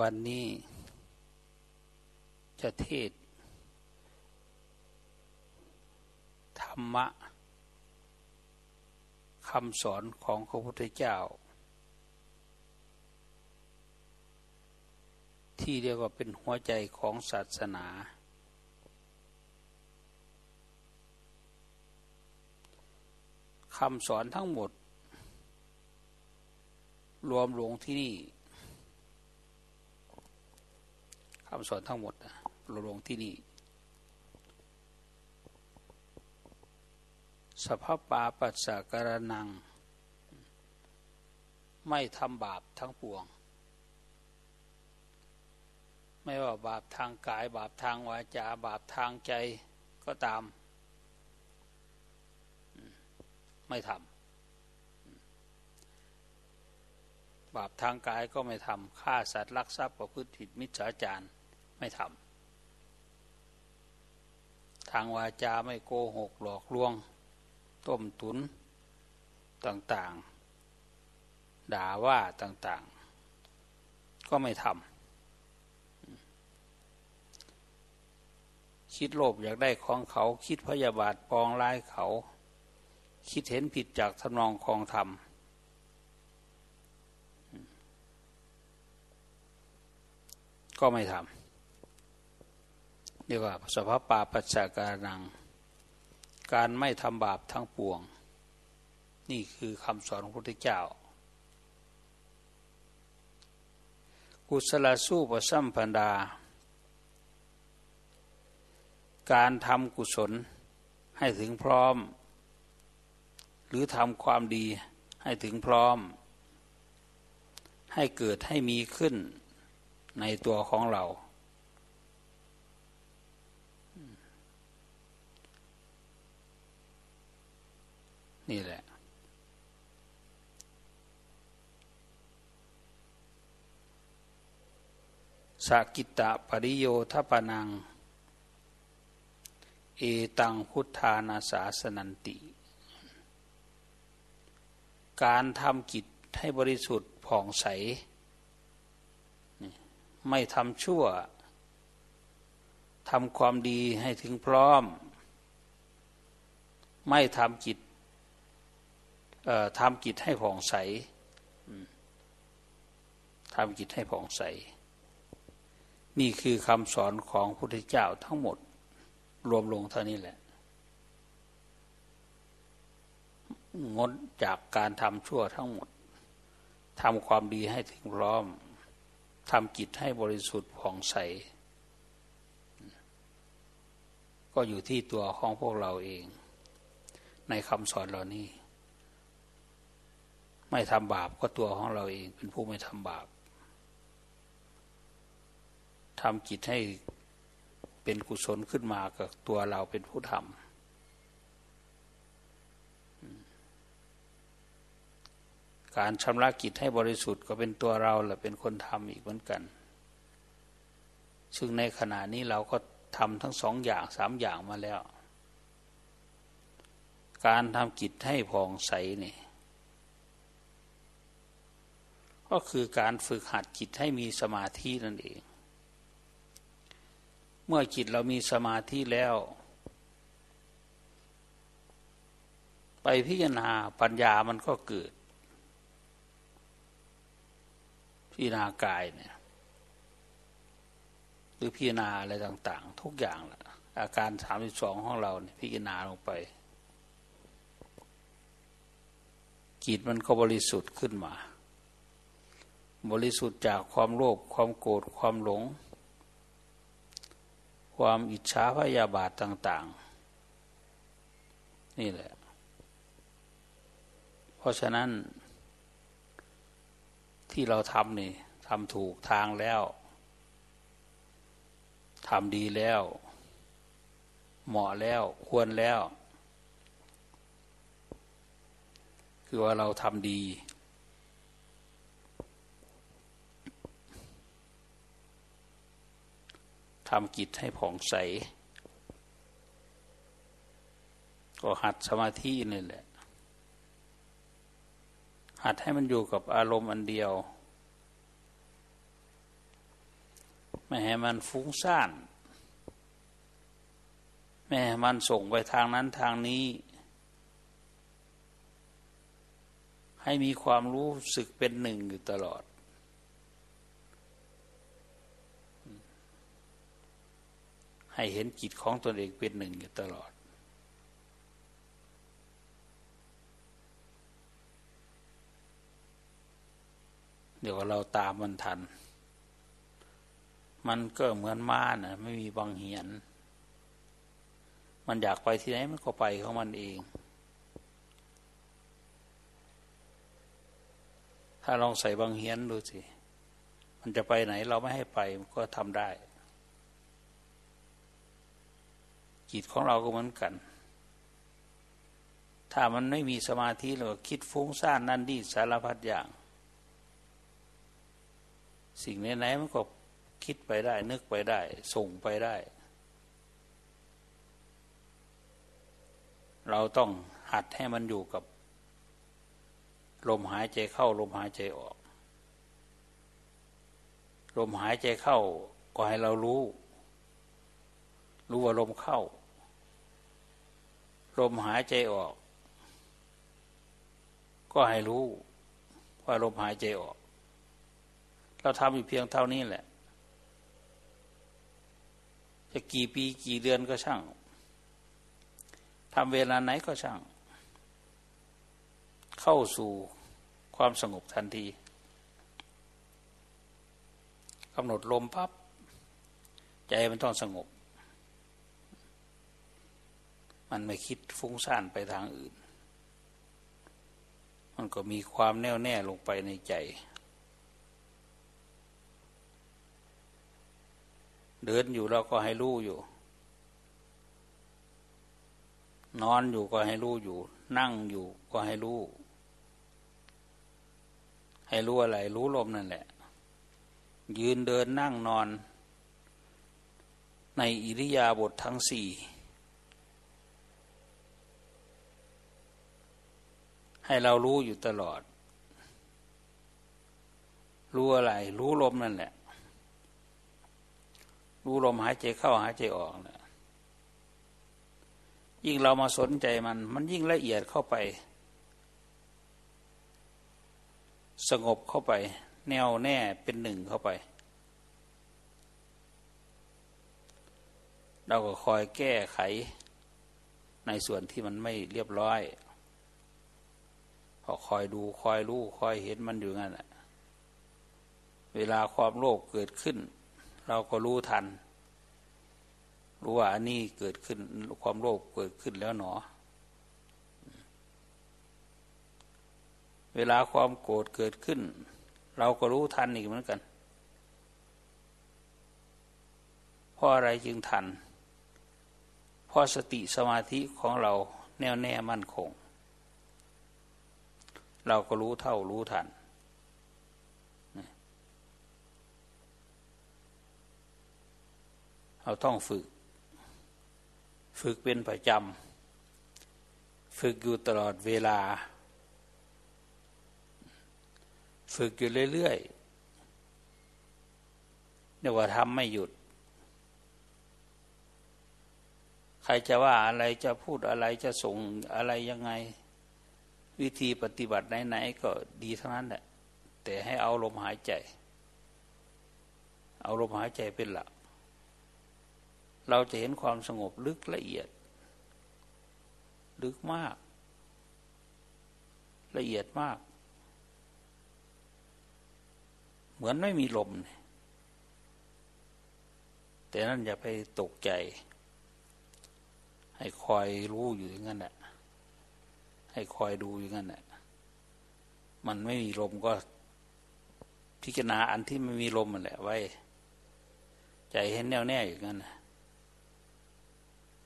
วันนี้จะเทศ ธรรมะคำสอนของพระพุทธเจ้า ที่เรียกว่าเป็นหัวใจของศาสนา คำสอนทั้งหมด รวมลงที่นี่ คำสอนทั้งหมดรวมลงที่นี่ สภาพปาปัสสะกรนัง ไม่ทำบาปทั้งปวง ไม่ว่าบาปทางกาย บาปทางวาจา บาปทางใจก็ตาม ไม่ทำบาปทางกายก็ไม่ทำฆ่าสัตว์ลักทรัพย์ประพฤติผิดมิจฉาจาร ไม่ทำทางวาจาไม่โกหกหลอกลวง ต้มตุนต่างๆ ด่าว่าต่างๆ ก็ไม่ทำคิดโลภอยากได้ของเขาคิดพยาบาทปองร้ายเขา คิดเห็นผิดจากทำนองคองธรรมก็ไม่ทำ เรียกว่าสภาพปาปัจจากานัง การไม่ทำบาปทั้งปวง นี่คือคำสอนของพระพุทธเจ้า กุศลสู้ประสัมพันดา การทำกุศลให้ถึงพร้อม หรือทำความดีให้ถึงพร้อม ให้เกิดให้มีขึ้นในตัวของเรา นี่แหละสกิตะปริโยทปนัง เอตังพุทธานาสาสนันติ การทำกิจให้บริสุทธิ์ผ่องใส ไม่ทำชั่วทำความดีให้ถึงพร้อม ไม่ทำกิจ ทำกิจให้ผ่องใสทำกิจให้ผ่องใส นี่คือคำสอนของพระพุทธเจ้าทั้งหมด รวมลงเท่านี้แหละ งดจากการทำชั่วทั้งหมดทำความดีให้ถึงพร้อมทำจิตให้บริสุทธิ์ผ่องใส ก็อยู่ที่ตัวของพวกเราเอง ในคำสอนเหล่านี้ ไม่ทำบาปก็ตัวของเราเองเป็นผู้ไม่ทำบาปทำจิตให้เป็นกุศลขึ้นมากับตัวเราเป็นผู้ทำการชำระกิจให้บริสุทธิ์ก็เป็นตัวเราแหละเป็นคนทำอีกเหมือนกัน ซึ่งในขณะนี้เราก็ทำทั้งสองอย่างสามอย่างมาแล้ว การทำกิจให้ผ่องใสนี่ ก็คือการฝึกหัดจิตให้มีสมาธินั่นเอง เมื่อจิตเรามีสมาธิแล้ว ไปพิจารณาปัญญามันก็เกิด พิจารณากายเนี่ย หรือพิจารณาอะไรต่าง ๆ ทุกอย่างละอาการสามสิบสองของเราเนี่ยพิจารณาลงไปจิตมันก็บริสุทธิ์ขึ้นมา บริสุทธิ์จากความโลภความโกรธความหลง ความอิจฉาพยาบาทต่าง ๆ นี่แหละ เพราะฉะนั้น ที่เราทำนี่ทำถูกทางแล้วทำดีแล้ว เหมาะแล้วควรแล้ว คือว่าเราทำดีำกิจให้ผ่องใส ก็หัดสมาธินี่แหละ หัดให้มันอยู่กับอารมณ์อันเดียว ไม่ให้มันฟุ้งซ่านไม่ให้มันส่งไปทางนั้นทางนี้ ให้มีความรู้สึกเป็นหนึ่งอยู่ตลอด ให้เห็นจิตของตนเองเป็นหนึ่งอยู่ตลอด เดี๋ยวเราตามมันทัน มันก็เหมือนม้านะไม่มีบางเหียน มันอยากไปที่ไหนมันก็ไปของมันเอง ถ้าลองใส่บางเหียนดูสิ มันจะไปไหนเราไม่ให้ไปมันก็ทำได้ จิตของเราก็เหมือนกัน ถ้ามันไม่มีสมาธิเราคิดฟุ้งซ่านนั่นนี่สารพัดอย่าง สิ่งไหนๆมันก็คิดไปได้ นึกไปได้ ส่งไปได้ เราต้องหัดให้มันอยู่กับ ลมหายใจเข้า ลมหายใจออก ลมหายใจเข้าก็ให้เรารู้ รู้ว่าลมเข้า ลมหายใจออก ก็ให้รู้ว่าลมหายใจออก เราทำอยู่เพียงเท่านี้แหละ จะกี่ปีกี่เดือนก็ช่างทำเวลาไหนก็ช่าง เข้าสู่ความสงบทันทีกำหนดลมพับใจมันต้องสงบ มันไม่คิดฟุ้งซ่านไปทางอื่น มันก็มีความแน่วแน่ลงไปในใจ เดินอยู่เราก็ให้รู้อยู่ นอนอยู่ก็ให้รู้อยู่ นั่งอยู่ก็ให้รู้ ให้รู้อะไร รู้ลมนั่นแหละ ยืนเดินนั่งนอน ในอิริยาบถททั้งสี่ ให้เรารู้อยู่ตลอด รู้อะไร รู้ลมนั่นแหละ รู้ลมหายใจเข้าหายใจออกนะยิ่งเรามาสนใจมัน มันยิ่งละเอียดเข้าไป สงบเข้าไป แน่วแน่เป็นหนึ่งเข้าไป เราก็คอยแก้ไข ในส่วนที่มันไม่เรียบร้อย พอคอยดูคอยรู้คอยเห็นมันอยู่งั้นแหละเวลาความโลภเกิดขึ้น เราก็รู้ทัน รู้ว่าอันนี้เกิดขึ้นความโลภเกิดขึ้นแล้วหนอ เวลาความโกรธเกิดขึ้น เราก็รู้ทันอีกเหมือนกันเพราะอะไรจึงทันเพราะสติสมาธิของเราแน่วแน่มั่นคง เราก็รู้เท่ารู้ทัน เราต้องฝึก ฝึกเป็นประจำ ฝึกอยู่ตลอดเวลา ฝึกอยู่เรื่อยๆเรียกว่าทำไม่หยุดใครจะว่าอะไรจะพูดอะไรจะส่งอะไรยังไง วิธีปฏิบัติไหนๆก็ดีทั้งนั้นแหละแต่ให้เอาลมหายใจ เอาลมหายใจเป็นหลัก เราจะเห็นความสงบลึกละเอียด ลึกมาก ละเอียดมาก เหมือนไม่มีลม แต่นั่นอย่าไปตกใจ ให้คอยรู้อยู่อย่างนั้นแหละ ให้คอยดูอย่างนั้นแหละมันไม่มีลมก็ พิจารณาอันที่ไม่มีลมมันแหละไว้ ใจเห็นแน่วแน่อย่างนั้นนะ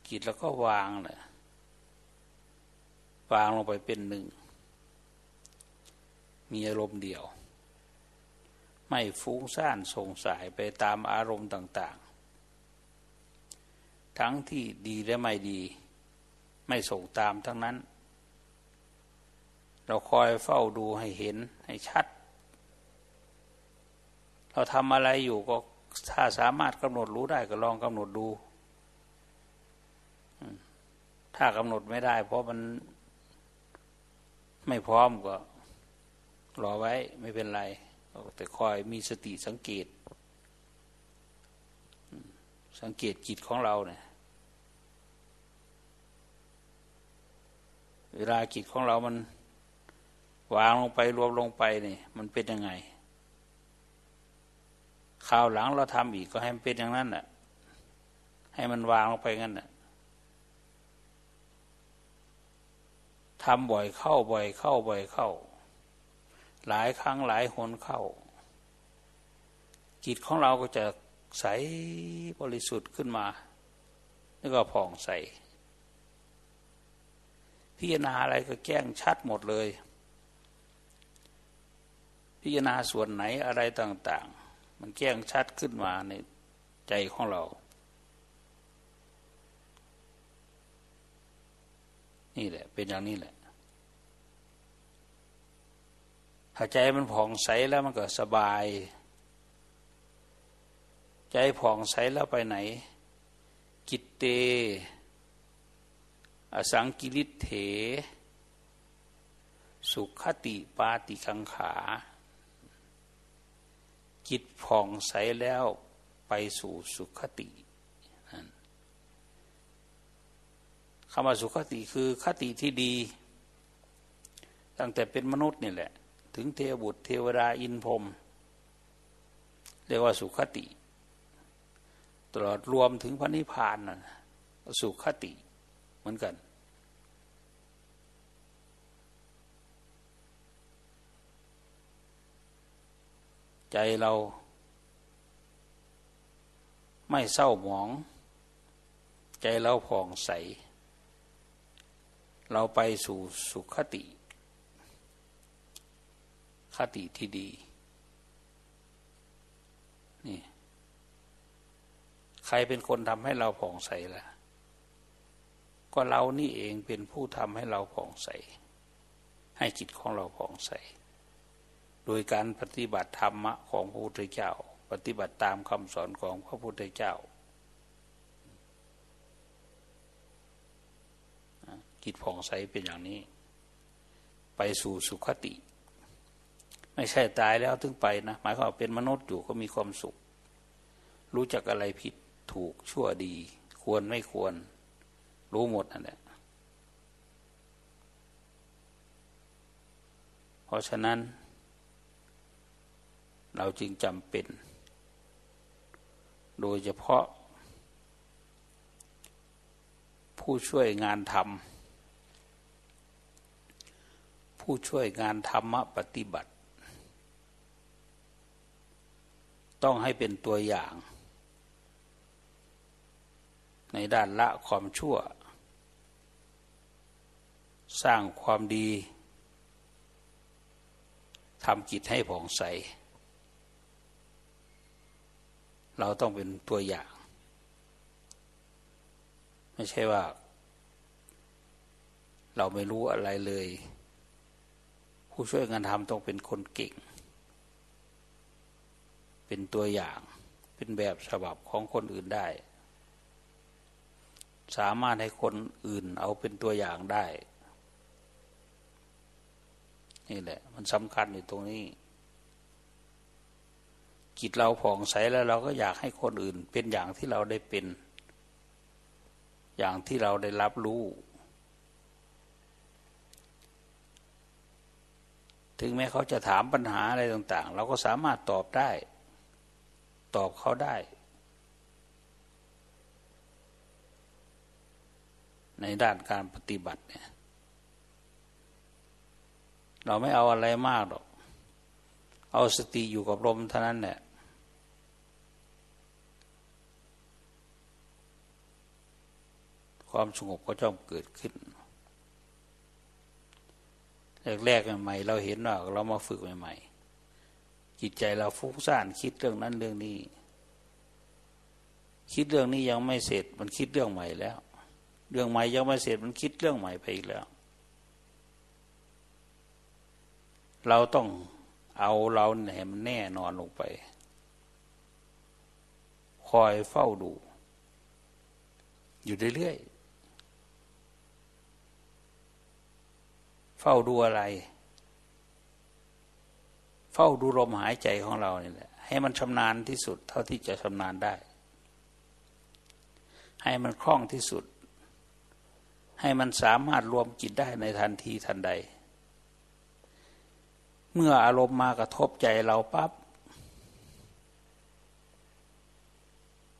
จิตแล้วก็วางเลยวางลงไปเป็นหนึ่ง มีอารมณ์เดียว ไม่ฟุ้งซ่านสงสัยไปตามอารมณ์ต่าง ๆ ทั้งที่ดีและไม่ดี ไม่ส่งตามทั้งนั้น เราคอยเฝ้าดูให้เห็นให้ชัด เราทำอะไรอยู่ก็ถ้าสามารถกำหนดรู้ได้ก็ลองกำหนดดู ถ้ากำหนดไม่ได้ เพราะมันไม่พร้อมก็ รอไว้ไม่เป็นไร แต่คอยมีสติสังเกต สังเกตจิตของเราเนี่ยเวลาจิตของเรามัน วางลงไปรวมลงไปนี่มันเป็นยังไงคราวหลังเราทำอีกก็ให้มันเป็นอย่างนั้นน่ะให้มันวางลงไปงั้นน่ะทำบ่อยเข้าบ่อยเข้าบ่อยเข้า หลายครั้งหลายหนเข้า จิตของเราก็จะใสบริสุทธิ์ขึ้นมา แล้วก็ผ่องใสพิจารณาอะไรก็แก้งชัดหมดเลย พิจารณาส่วนไหนอะไรต่าง ๆ มันแจ้งชัดขึ้นมาในใจของเรา นี่แหละ เป็นอย่างนี้แหละ ถ้าใจมันผ่องใสแล้วมันก็สบาย ใจผ่องใสแล้วไปไหน กิตเต อสังกิริเถ สุขติปาติกังขา จิตผ่องใสแล้วไปสู่สุขติคำว่าสุขติคือคติที่ดี ตั้งแต่เป็นมนุษย์นี่แหละ ถึงเทวบุตรเทวดาอินพรมเรียกว่าสุขติ ตลอดรวมถึงพระนิพพานนะสุขติเหมือนกัน ใจเราไม่เศร้าหมอง ใจเราผ่องใส เราไปสู่สุขติ คติที่ดีนี่ใครเป็นคนทำให้เราผ่องใสล่ะ ก็เรานี่เองเป็นผู้ทำให้เราผ่องใส ให้จิตของเราผ่องใส โดยการปฏิบัติธรรมะของพระพุทธเจ้า ปฏิบัติตามคำสอนของพระพุทธเจ้า จิตผ่องใสเป็นอย่างนี้ ไปสู่สุขติ ไม่ใช่ตายแล้วถึงไปนะ หมายความว่าเป็นมนุษย์อยู่ก็มีความสุข รู้จักอะไรผิดถูกชั่วดี ควรไม่ควร รู้หมดนั่นแหละเพราะฉะนั้น เราจึงจำเป็น โดยเฉพาะ ผู้ช่วยงานทำผู้ช่วยงานธรรมปฏิบัติ ต้องให้เป็นตัวอย่าง ในด้านละความชั่ว สร้างความดีทำจิตให้ผ่องใส เราต้องเป็นตัวอย่าง ไม่ใช่ว่า เราไม่รู้อะไรเลย ผู้ช่วยงานทำต้องเป็นคนเก่ง เป็นตัวอย่าง เป็นแบบฉบับของคนอื่นได้ สามารถให้คนอื่นเอาเป็นตัวอย่างได้ นี่แหละ มันสำคัญอยู่ตรงนี้ จิตเราผ่องใสแล้วเราก็อยากให้คนอื่น เป็นอย่างที่เราได้เป็น อย่างที่เราได้รับรู้ ถึงแม้เขาจะถามปัญหาอะไรต่าง ๆ เราก็สามารถตอบได้ ตอบเขาได้ ในด้านการปฏิบัติเนี่ยเราไม่เอาอะไรมากหรอก เอาสติอยู่กับลมเท่านั้นแหละ ความสงบก็จ้องเกิดขึ้นแรกๆใหม่เราเห็นว่าเรามาฝึกใหม่ ๆ จิตใจเราฟุ้งซ่านคิดเรื่องนั้นเรื่องนี้ คิดเรื่องนี้ยังไม่เสร็จ มันคิดเรื่องใหม่แล้ว เรื่องใหม่ยังไม่เสร็จมันคิดเรื่องใหม่ไปอีกแล้ว เราต้องเอาเราเนี่ยมันแน่นอนลงไป คอยเฝ้าดู อยู่เรื่อยๆ เฝ้าดูอะไร เฝ้าดูลมหายใจของเราเนี่ยแหละ ให้มันชำนาญที่สุด เท่าที่จะชำนาญได้ ให้มันคล่องที่สุด ให้มันสามารถรวมจิตได้ในทันทีทันใด เมื่ออารมณ์มากระทบใจเราปับ๊บ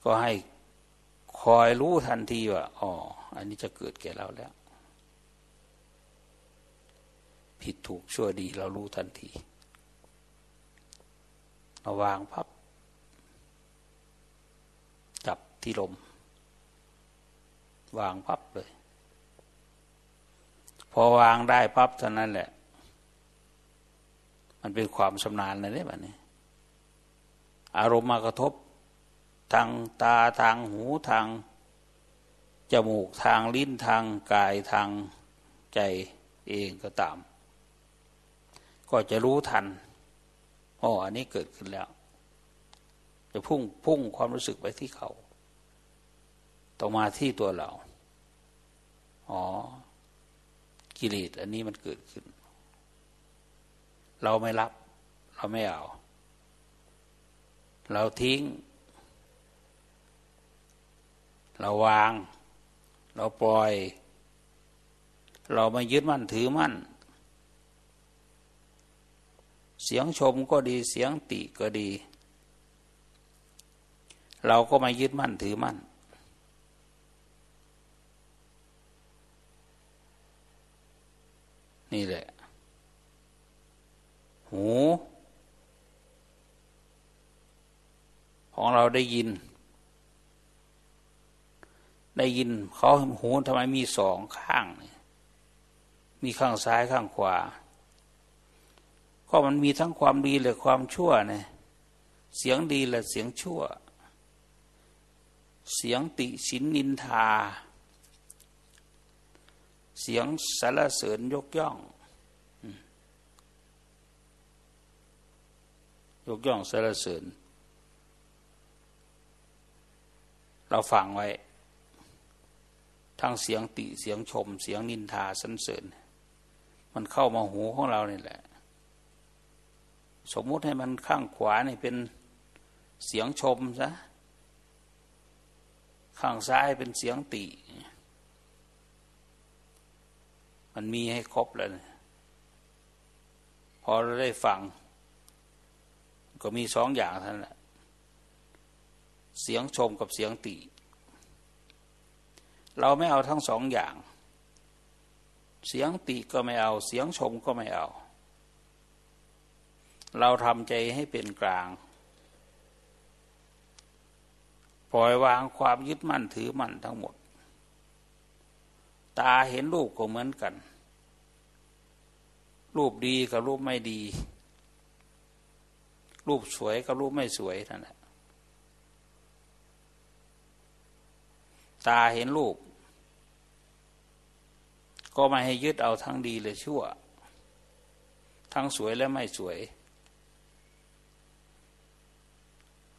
ก็ให้คอยรู้ทันทีว่าอ๋ออันนี้จะเกิดแก่เราแล้ว ผิดถูกชั่วดีเรารู้ทันทีเอาวางพับ จับที่ลม วางพับเลย พอวางได้พับเท่านั้นแหละ มันเป็นความชำนาญเลยเนี่ยแบบนี้ อารมณ์มากระทบทางตาทางหูทางจมูกทางลิ้นทางกายทางใจเองก็ตาม ก็จะรู้ทันอ๋ออันนี้เกิดขึ้นแล้ว จะพุ่งพุ่งความรู้สึกไปที่เขา ต่อมาที่ตัวเรา อ๋อ กิเลสอันนี้มันเกิดขึ้น เราไม่รับ เราไม่เอา เราทิ้ง เราวาง เราปล่อย เราไม่ยึดมั่นถือมั่น เสียงชมก็ดีเสียงติก็ดี เราก็ม่ยึดมั่นถือมั่น นี่แหละ หู ของเราได้ยิน ได้ยินเขาหูทำไมมีสองข้าง มีข้างซ้ายข้างขวา ก็มันมีทั้งความดีและความชั่วเนี่ยเสียงดีและเสียงชั่ว เสียงติสินนินทา เสียงสารเสริญยกย่อง ยกย่องสารเสริญ เราฟังไว้ ทั้งเสียงติเสียงชม เสียงนินทาสรรเสริญ มันเข้ามาหูของเราเนี่แหละ สมมุติให้มันข้างขวานี่เป็นเสียงชมซะข้างซ้ายเป็นเสียงติ มันมีให้ครบแล้วพอเราได้ฟัง ก็มีสองอย่างท่านแหละ เสียงชมกับเสียงติ เราไม่เอาทั้งสองอย่าง เสียงติก็ไม่เอา เสียงชมก็ไม่เอา เราทำใจให้เป็นกลาง ปล่อยวางความยึดมั่นถือมั่นทั้งหมด ตาเห็นรูปก็เหมือนกัน รูปดีกับรูปไม่ดี รูปสวยกับรูปไม่สวยนั่นแหละตาเห็นรูป ก็ไม่ให้ยึดเอาทั้งดีเลยชั่ว ทั้งสวยและไม่สวย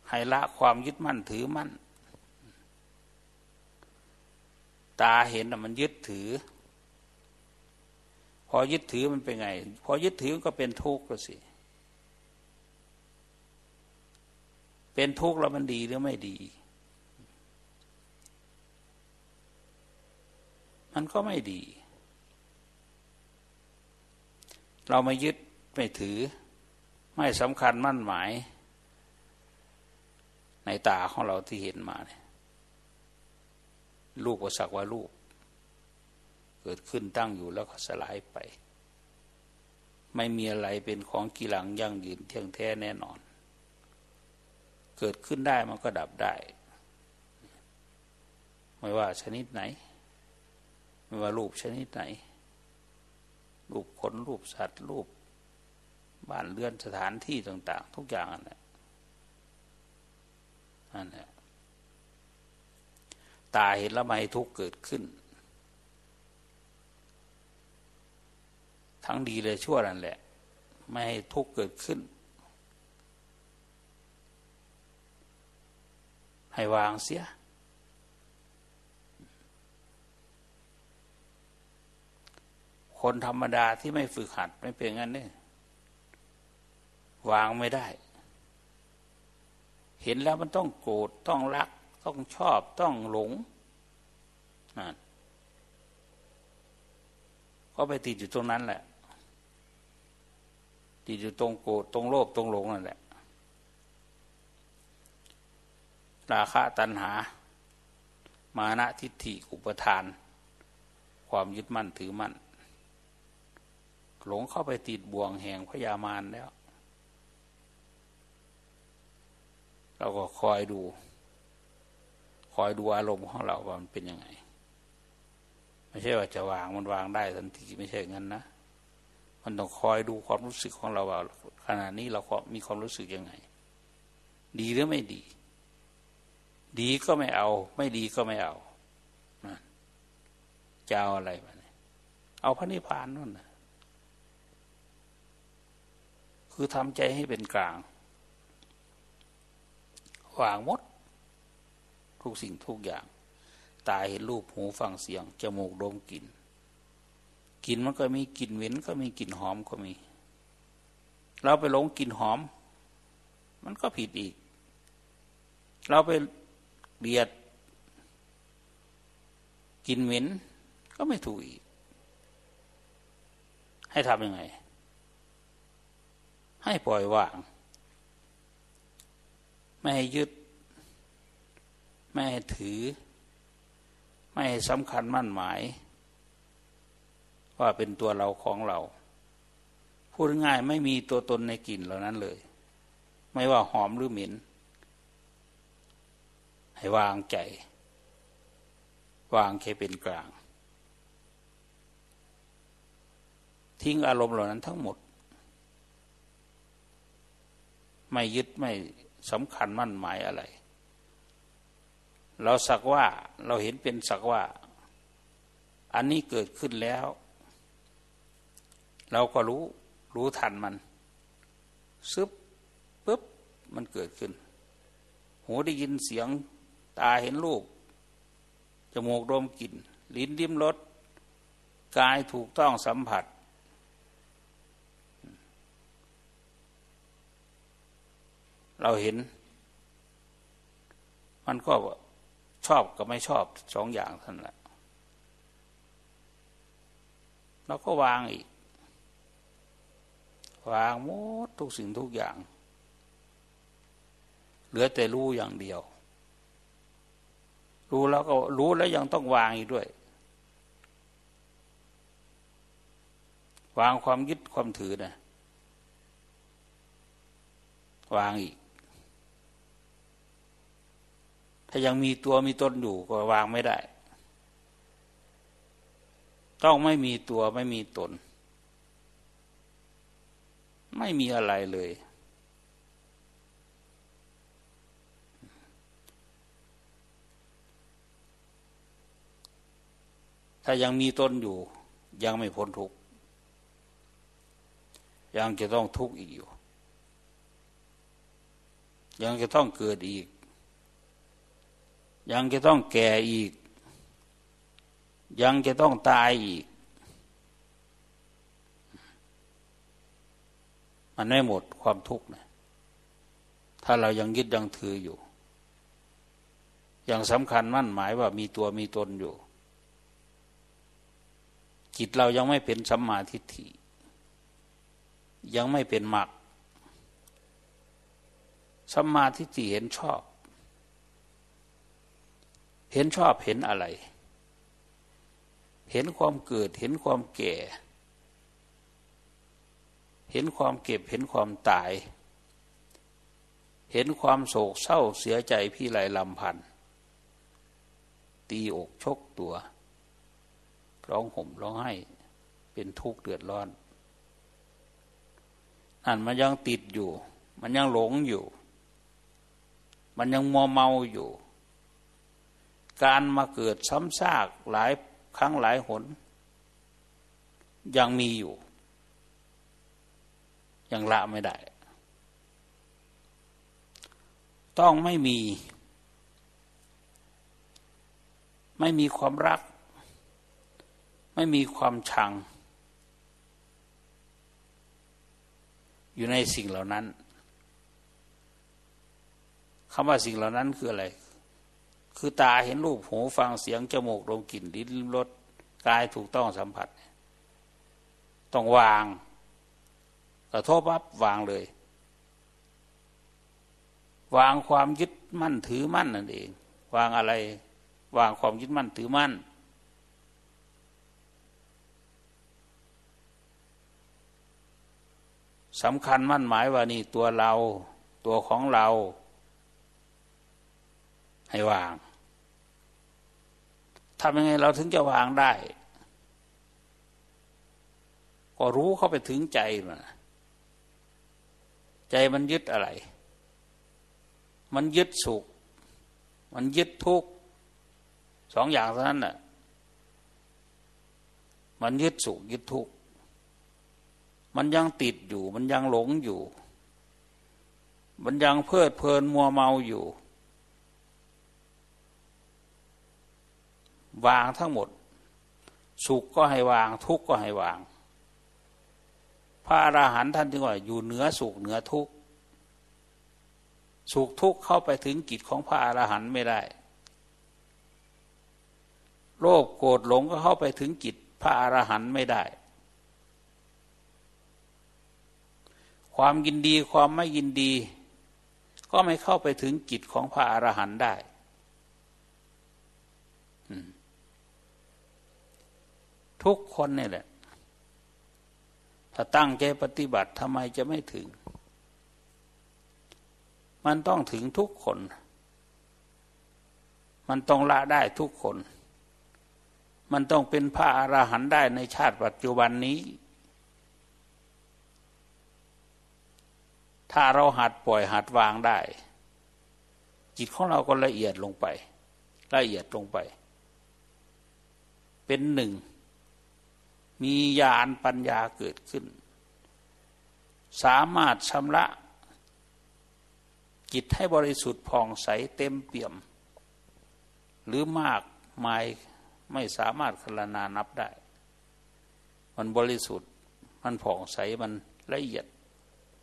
ให้ละความยึดมั่นถือมั่น ตาเห็นมันยึดถือ พอยึดถือมันเป็นไง พอยึดถือก็เป็นทุกข์ก็สิ เป็นทุกข์แล้วมันดีหรือไม่ดี มันก็ไม่ดี เราไม่ยึดไม่ถือ ไม่สำคัญมั่นหมาย ในตาของเราที่เห็นมาเนี่ยลูกก็สักว่าลูกเกิดขึ้นตั้งอยู่แล้วก็สลายไป ไม่มีอะไรเป็นของกีหลังยั่งยืนเที่ยงแท้แน่นอน เกิดขึ้นได้มันก็ดับได้ ไม่ว่าชนิดไหน ไม่ว่ารูปชนิดไหน รูปคนรูปสัตว์ รูป บ้านเรือนสถานที่ต่าง ๆ ทุกอย่างนั่นแหละ นั่นแหละตาเห็นแล้วไม่ทุกข์เกิดขึ้น ทั้งดีเลยชั่วนั่นแหละ ไม่ให้ทุกข์เกิดขึ้นใให้วางเสีย คนธรรมดาที่ไม่ฝึกหัดไม่เป็นงั้นเนี่ยวางไม่ได้ เห็นแล้วมันต้องโกรธต้องรัก ต้องชอบต้องหลงนั่นก็ไปติดอยู่ตรงนั้นแหละ ติดอยู่ตรงโกรธตรงโลภตรงหลงนั่นแหละ ราคะตัณหา มานะทิฏฐิอุปทาน ความยึดมั่นถือมั่น หลงเข้าไปติดบ่วงแห่งพยามารแล้ว เราก็คอยดู คอยดูอารมณ์ของเราว่ามันเป็นยังไง ไม่ใช่ว่าจะวางมันวางได้ทันทีไม่ใช่งั้นนะมันต้องคอยดูความรู้สึกของเราว่าขณะนี้เรามีความรู้สึกยังไง ดีหรือไม่ดี ดีก็ไม่เอา ไม่ดีก็ไม่เอานะจะเอาอะไรมาเนี่ยเอาพระนิพพานนั่นนะคือทำใจให้เป็นกลาง วางหมด ทุกสิ่งทุกอย่าง ตาเห็นรูปหูฟังเสียง จมูกดมกลิ่นกลิ่นมันก็มีกลิ่นเหม็นก็มีกลิ่นหอมก็มี เราไปหลงกลิ่นหอม มันก็ผิดอีก เราไปเบียดกลิ่นเหม็นก็ไม่ถูกอีก ให้ทำยังไง ให้ปล่อยวาง ไม่ให้ยึด ไม่ให้ถือ ไม่ให้สำคัญมั่นหมาย ว่าเป็นตัวเราของเรา พูดง่ายไม่มีตัวตนในกลิ่นเหล่านั้นเลย ไม่ว่าหอมหรือเหม็น ให้วางใจ วางแค่เป็นกลาง ทิ้งอารมณ์เหล่านั้นทั้งหมด ไม่ยึดไม่ สำคัญมั่นหมายอะไร เราสักว่าเราเห็นเป็นสักว่า อันนี้เกิดขึ้นแล้ว เราก็รู้รู้ทันมันซึบปุ๊บมันเกิดขึ้น หูได้ยินเสียงตาเห็นรูปจมูกดมกลิ่นลิ้นดิ้มรสกายถูกต้องสัมผัส เราเห็น มันก็ชอบกับไม่ชอบสองอย่างท่านแหละเราก็วางอีก วางหมดทุกสิ่งทุกอย่าง เหลือแต่รู้อย่างเดียว รู้แล้วก็รู้แล้วยังต้องวางอีกด้วย วางความยึดความถือนะวางอีก ถ้ายังมีตัวมีตนอยู่ก็วางไม่ได้ ต้องไม่มีตัวไม่มีตน ไม่มีอะไรเลย ถ้ายังมีตนอยู่ ยังไม่พ้นทุกข์ยังจะต้องทุกข์อีกอยู่ ยังจะต้องเกิดอีก ยังจะต้องแก่อีก ยังจะต้องตายอีก มันไม่หมดความทุกข์นะถ้าเรายังยึดยังถืออยู่ ยังสำคัญมั่นหมายว่ามีตัวมีตนอยู่ จิตเรายังไม่เป็นสัมมาทิฏฐิ ยังไม่เป็นมรรคสัมมาทิฏฐิเห็นชอบ เห็นชอบเห็นอะไร เห็นความเกิด เห็นความแก่ เห็นความเก็บ เห็นความตาย เห็นความโศกเศร้าเสียใจพี่ไหลลำพัน ตีอกชกตัว ร้องห่มร้องไห้ เป็นทุกข์เดือดร้อน นั่นมันยังติดอยู่ มันยังหลงอยู่ มันยังมัวเมาอยู่ การมาเกิดซ้ำซากหลายครั้งหลายหน ยังมีอยู่ ยังละไม่ได้ ต้องไม่มี ไม่มีความรัก ไม่มีความชัง อยู่ในสิ่งเหล่านั้นคำว่าสิ่งเหล่านั้นคืออะไร คือตาเห็นรูปหูฟังเสียงจมูกลมกลิ่นลิ้นรสกายถูกต้องสัมผัส ต้องวางกระทบปั๊บวางเลย วางความยึดมั่นถือมั่นนั่นเอง วางอะไร วางความยึดมั่นถือมั่น สำคัญมั่นหมายว่านี่ตัวเรา ตัวของเรา ให้วาง ทำยังไงเราถึงจะวางได้ ก็รู้เข้าไปถึงใจมันใจมันยึดอะไร มันยึดสุข มันยึดทุกข์สองอย่างเท่านั้นน่ะ มันยึดสุขยึดทุกข์มันยังติดอยู่ มันยังหลงอยู่ มันยังเพลิดเพลินมัวเมาอยู่ วางทั้งหมด สุขก็ให้วาง ทุกข์ก็ให้วาง พระอราหันต์ท่านจึงว่าอยู่เหนือสุขเหนือทุกข์สุขทุกข์เข้าไปถึงกิจของพระอราหันต์ไม่ได้ โลภโกรธหลงก็เข้าไปถึงกิจพระอราหันต์ไม่ได้ ความยินดีความไม่ยินดี ก็ไม่เข้าไปถึงกิจของพระอรหันต์ได้ ทุกคนนี่แหละ ถ้าตั้งใจปฏิบัติทำไมจะไม่ถึง มันต้องถึงทุกคน มันต้องละได้ทุกคน มันต้องเป็นพระอราหันต์ได้ในชาติปัจจุบันนี้ ถ้าเราหัดปล่อยหัดวางได้ จิตของเราก็ละเอียดลงไป ละเอียดลงไป เป็นหนึ่ง มีญาณปัญญาเกิดขึ้น สามารถชำระจิตให้บริสุทธิ์ผ่องใสเต็มเปี่ยม หรือมากมายไม่สามารถคลนานับได้ มันบริสุทธิ์ มันผ่องใส มันละเอียด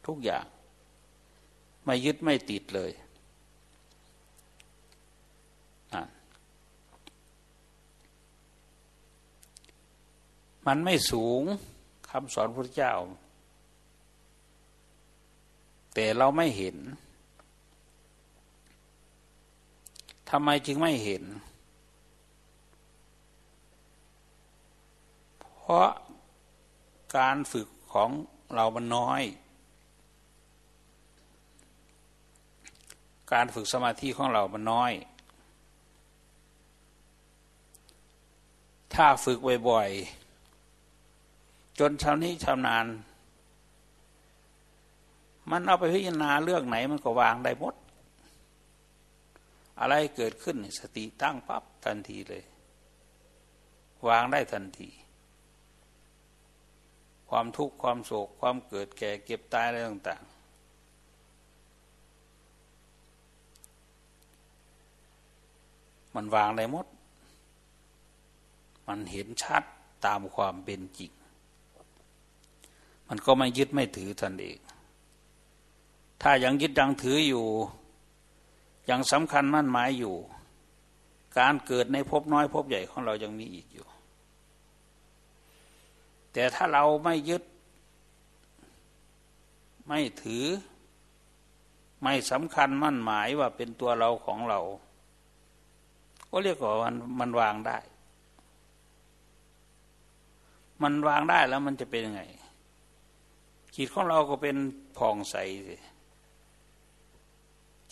ทุกอย่าง ไม่ยึดไม่ติดเลย มันไม่สูงคำสอนพระเจ้า แต่เราไม่เห็นทำไมจึงไม่เห็น เพราะการฝึกของเรามันน้อย การฝึกสมาธิของเรามันน้อย ถ้าฝึกบ่อยๆ จนชาวนี้ชำนาญ มันเอาไปพิจารณาเรื่องไหนมันก็วางได้หมด อะไรเกิดขึ้นสติตั้งปั๊บทันทีเลย วางได้ทันที ความทุกข์ความโศกความเกิดแก่เก็บตายอะไรต่าง ๆ มันวางได้หมด มันเห็นชัดตามความเป็นจริง มันก็ไม่ยึดไม่ถือทันเองถ้ายังยึดยังถืออยู่ ยังสำคัญมั่นหมายอยู่ การเกิดในภพน้อยภพใหญ่ของเรายังมีอีกอยู่ แต่ถ้าเราไม่ยึด ไม่ถือ ไม่สำคัญมั่นหมายว่าเป็นตัวเราของเรา ก็เรียกว่ามันมันวางได้ มันวางได้แล้วมันจะเป็นยังไง จิตของเราก็เป็นผ่องใส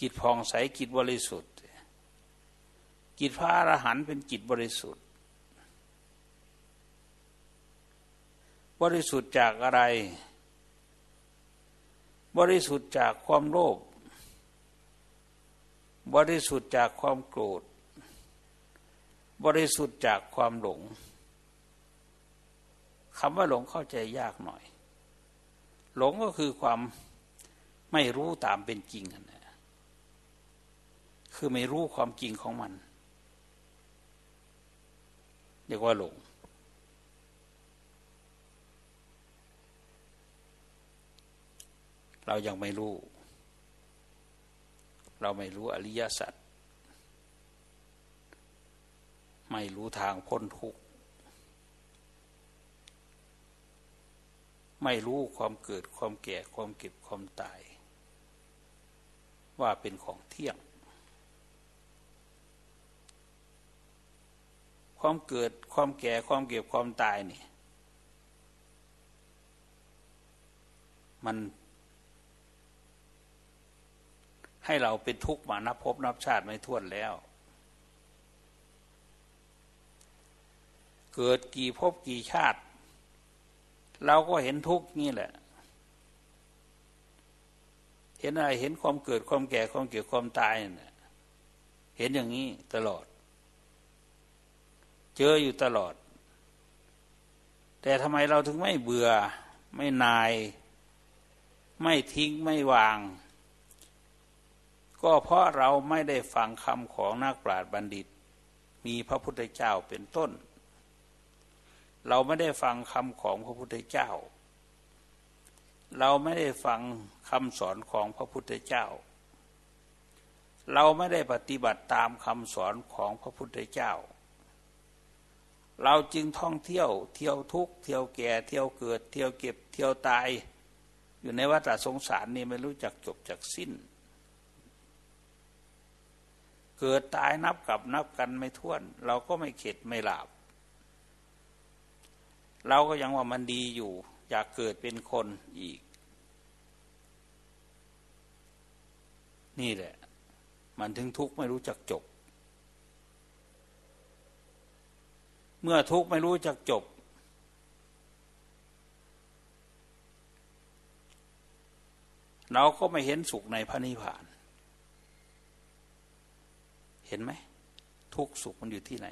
จิตผ่องใสจิตบริสุทธิ์ จิตพระอรหันต์เป็นจิตบริสุทธิ์ บริสุทธิ์จากอะไร บริสุทธิ์จากความโลภบริสุทธิ์จากความโกรธ บริสุทธิ์จากความหลงคำว่าหลงเข้าใจยากหน่อย หลงก็คือความไม่รู้ตามเป็นจริงนะคือไม่รู้ความจริงของมัน เรียกว่าหลง เรายังไม่รู้ เราไม่รู้อริยสัจไม่รู้ทางพ้นทุกข์ ไม่รู้ความเกิดความแก่ความเก็บความตาย ว่าเป็นของเที่ยง ความเกิดความแก่ความเก็บความตายนี่ มันให้เราเป็นทุกข์มานับพบนับชาติไม่ท้วนแล้ว เกิดกี่พบกี่ชาติ เราก็เห็นทุกข์นี่แหละ เห็นอะไรเห็นความเกิดความแก่ความเก็บความตายเนี่ยเห็นอย่างนี้ตลอด เจออยู่ตลอด แต่ทำไมเราถึงไม่เบื่อ ไม่นาย ไม่ทิ้งไม่วาง ก็เพราะเราไม่ได้ฟังคำของนักปราชญ์บัณฑิต มีพระพุทธเจ้าเป็นต้น เราไม่ได้ฟังคำของพระพุทธเจ้า เราไม่ได้ฟังคำสอนของพระพุทธเจ้า เราไม่ได้ปฏิบัติตามคำสอนของพระพุทธเจ้า เราจึงท่องเที่ยว เที่ยวทุกเที่ยวแก่ เที่ยวเกิด เที่ยวเก็บ เที่ยวตาย อยู่ในวัฏสงสารนี่ไม่รู้จักจบจักสิ้น เกิดตายนับกับนับกันไม่ท้วน เราก็ไม่เข็ดไม่หลาบ เราก็ยังว่ามันดีอยู่ อยากเกิดเป็นคนอีก นี่แหละ มันถึงทุกข์ไม่รู้จักจบ เมื่อทุกข์ไม่รู้จักจบ เราก็ไม่เห็นสุขในพระนิพพาน เห็นไหม ทุกข์สุขมันอยู่ที่ไหน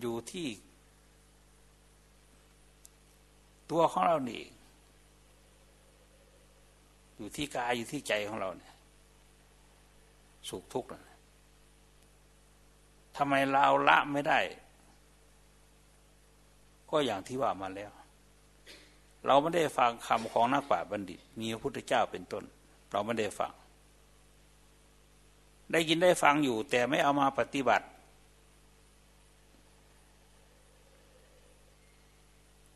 อยู่ที่ ตัวของเรานี่อยู่ที่กายอยู่ที่ใจของเราเนี่ย สุขทุกข์นะทำไมเราละไม่ได้ ก็อย่างที่ว่ามาแล้ว เราไม่ได้ฟังคำของนักปราชญ์บัณฑิต มีพระพุทธเจ้าเป็นต้น เราไม่ได้ฟัง ได้ยินได้ฟังอยู่ แต่ไม่เอามาปฏิบัติ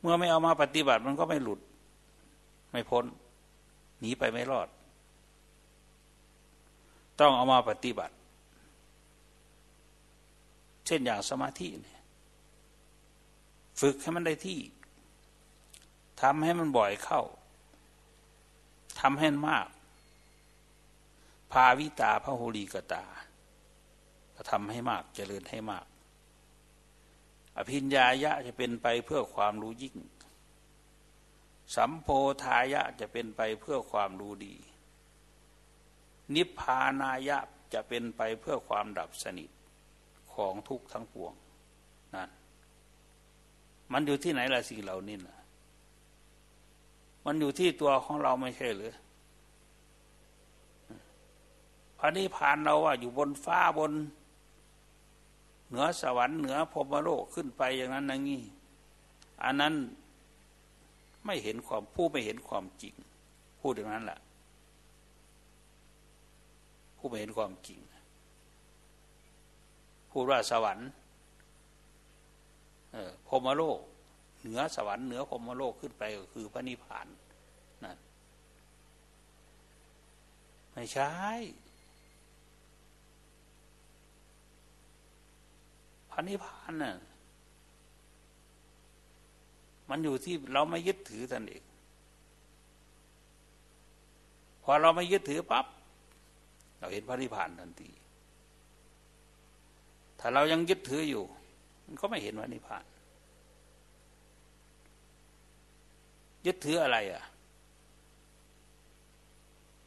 เมื่อไม่เอามาปฏิบัติมันก็ไม่หลุด ไม่พ้น หนีไปไม่รอด ต้องเอามาปฏิบัติ เช่นอย่างสมาธิเนี่ยฝึกให้มันได้ที่ทำให้มันบ่อยเข้าทำให้มันมาก ภาวิตาพระโหรีกตาก็ทำให้มากเจริญให้มาก อภิญญายะจะเป็นไปเพื่อความรู้ยิ่ง สัมโพธายะจะเป็นไปเพื่อความรู้ดี นิพพานายะจะเป็นไปเพื่อความดับสนิทของทุกทั้งปวงนั่นมันอยู่ที่ไหนล่ะสิ่งเหล่านี้นะมันอยู่ที่ตัวของเราไม่ใช่หรือพระนิพพานเราว่าอยู่บนฟ้าบน เหนือสวรรค์เหนือพรมโลกขึ้นไปอย่างนั้นอย่างนี้อันนั้นไม่เห็นความผู้ไม่เห็นความจริง พูดอย่างนั้นแหละผู้ไม่เห็นความจริง พูดว่าสวรรค์พรมโลก เหนือสวรรค์เหนือพรมโลกขึ้นไปก็คือพระนิพพานนั่นไม่ใช่ ระนิพพานน่ะมันอยู่ที่เราไม่ยึดถือท่านเองพอเราไม่ยึดถือปั๊บเราเห็นพระนิพพานทันที ถ้าเรายังยึดถืออยู่ มันก็ไม่เห็นว่านิพพาน ยึดถืออะไรอะ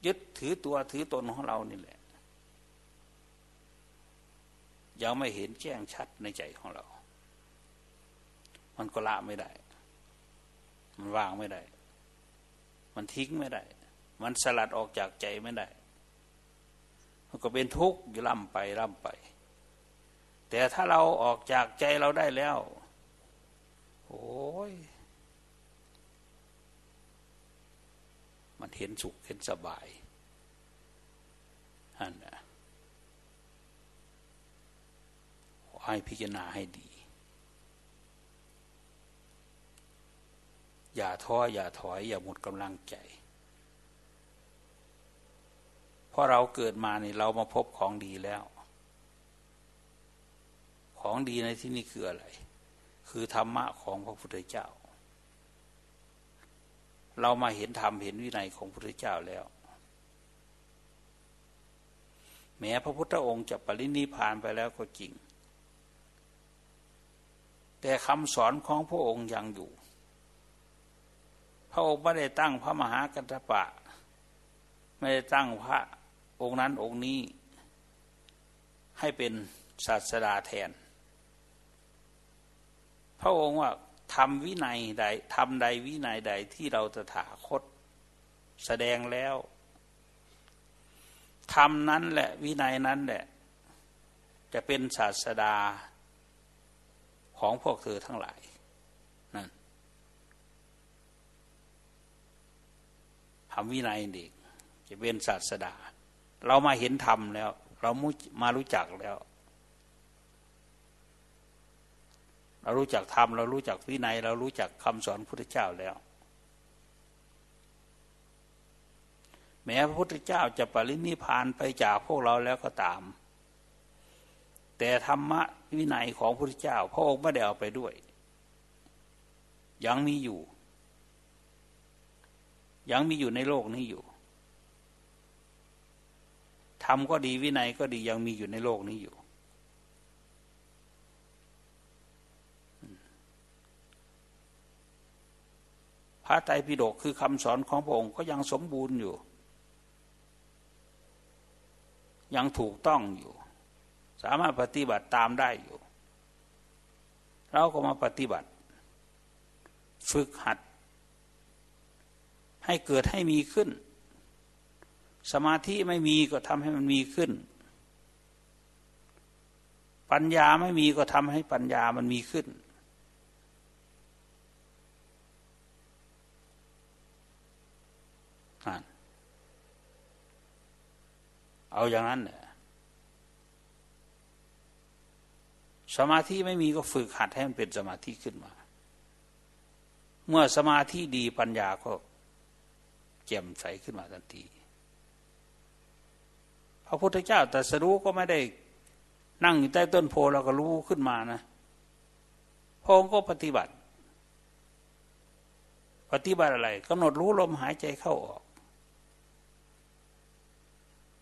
ยึดถือตัวถือตนของเรานี่แหละ ยังไม่เห็นแจ้งชัดในใจของเรา มันก็ละไม่ได้ มันวางไม่ได้ มันทิ้งไม่ได้ มันสลัดออกจากใจไม่ได้ มันก็เป็นทุกข์ล่ำไปล่ำไป แต่ถ้าเราออกจากใจเราได้แล้ว โอ้ย มันเห็นสุขเห็นสบายอันนะ ให้พิจารณาให้ดี อย่าท้ออย่าถอย อย่าหมดกำลังใจเพราะเราเกิดมาเนี่เรามาพบของดีแล้ว ของดีในที่นี้คืออะไร คือธรรมะของพระพุทธเจ้า เรามาเห็นธรรมเห็นวินัยของพระพุทธเจ้าแล้วแม้พระพุทธองค์จะปรินิพานไปแล้วก็จริง แต่คำสอนของพระองค์ยังอยู่ พระองค์ไม่ได้ตั้งพระมหากัตปะ ไม่ได้ตั้งพระองค์นั้นองค์นี้ ให้เป็นศาสดาแทน พระองค์ว่าทำวินัยใดทำใดวินัยใดที่เราตถาคต แสดงแล้วทำนั้นแหละวินัยนั้นแหละ จะเป็นศาสดา ของพวกเธอทั้งหลายนั่นทำวินัยเด็กจะเป็นศาสดา เรามาเห็นธรรมแล้ว เรามารู้จักแล้ว เรารู้จักธรรมเรารู้จักวินัย เรารู้จักคำสอนพระพุทธเจ้าแล้วแม้พระพุทธเจ้าจะปรินิพานไปจากพวกเราแล้วก็ตาม แต่ธรรมะ วินัยของพระพุทธเจ้า พระองค์ไม่ได้เอาไปด้วย ยังมีอยู่ ยังมีอยู่ในโลกนี้อยู่ธรรมก็ดีวินัยก็ดียังมีอยู่ในโลกนี้อยู่ พระไตรปิฎกคือคำสอนของพระองค์ก็ยังสมบูรณ์อยู่ ยังถูกต้องอยู่ สามารถปฏิบัติตามได้อยู่ เราก็มาปฏิบัติ ฝึกหัด ให้เกิดให้มีขึ้น สมาธิไม่มีก็ทำให้มันมีขึ้น ปัญญาไม่มีก็ทำให้ปัญญามันมีขึ้นเอาอย่างนั้นเนี่ย สมาธิไม่มีก็ฝึกหัดให้มันเป็นสมาธิขึ้นมา เมื่อสมาธิดีปัญญาก็แจ่มใสขึ้นมาทันที พระพุทธเจ้าแต่สรู้ก็ไม่ได้นั่งอยู่ใต้ต้นโพเราก็รู้ขึ้นมานะพระองค์ก็ปฏิบัติ ปฏิบัติอะไรกำหนดรู้ลมหายใจเข้าออก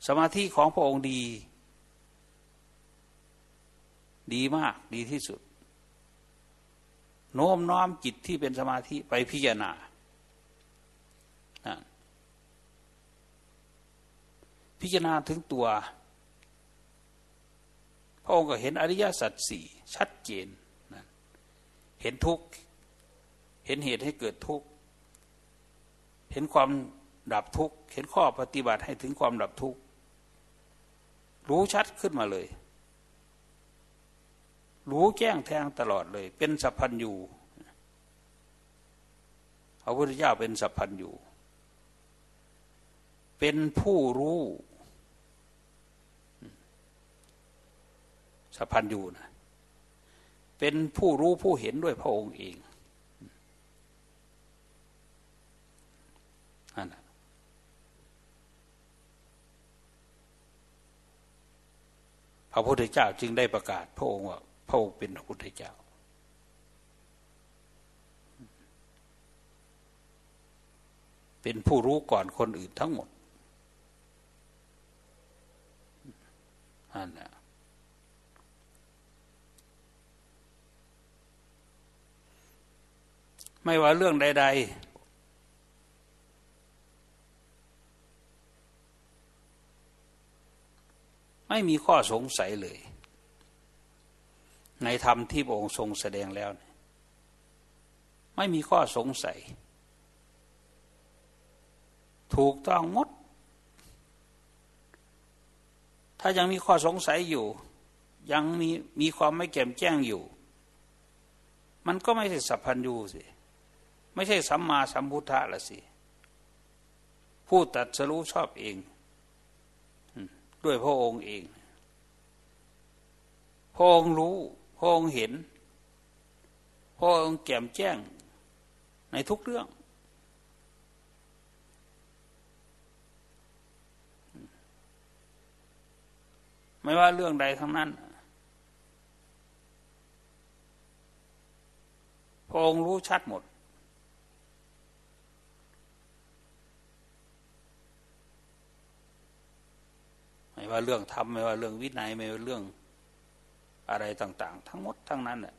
สมาธิของพระองค์ดี ดีมากดีที่สุด โน้มน้อมจิตที่เป็นสมาธิไปพิจารณาพิจารณาถึงตัว พระองค์ก็เห็นอริยสัจสี่ชัดเจนนะเห็นทุกข์เห็นเหตุให้เกิดทุกข์เห็นความดับทุกข์เห็นข้อปฏิบัติให้ถึงความดับทุกข์รู้ชัดขึ้นมาเลย รู้แจ้งแทงตลอดเลย เป็นสัพพัญญูพระพุทธเจ้าเป็นสัพพัญญูเป็นผู้รู้สัพพัญญูนะเป็นผู้รู้ผู้เห็นด้วยพระองค์เองนั่นพระพุทธเจ้าจึงได้ประกาศพระองค์ว่า ระองค์เป็นพระพุทธเจ้า เป็นผู้รู้ก่อนคนอื่นทั้งหมดอันนะไม่ว่าเรื่องใด ๆไม่มีข้อสงสัยเลย ในธรรมที่พระองค์ทรงแสดงแล้ว ไม่มีข้อสงสัย ถูกต้องหมด ถ้ายังมีข้อสงสัยอยู่ ยังมีมีความไม่แจ่มแจ้งอยู่ มันก็ไม่ใช่สัพพัญญูสิไม่ใช่สัมมาสัมพุทธะละสิ ผู้ตัดสรู้ชอบเอง ด้วยพระองค์เองพระองค์รู้ พระองค์เห็นพระองค์แจ่มแจ้งในทุกเรื่อง ไม่ว่าเรื่องใดทั้งนั้นพระองค์รู้ชัดหมด ไม่ว่าเรื่องธรรมไม่ว่าเรื่องวินัยไม่ว่าเรื่อง อะไรต่าง ๆ ทั้งหมดทั้งนั้นน่ะ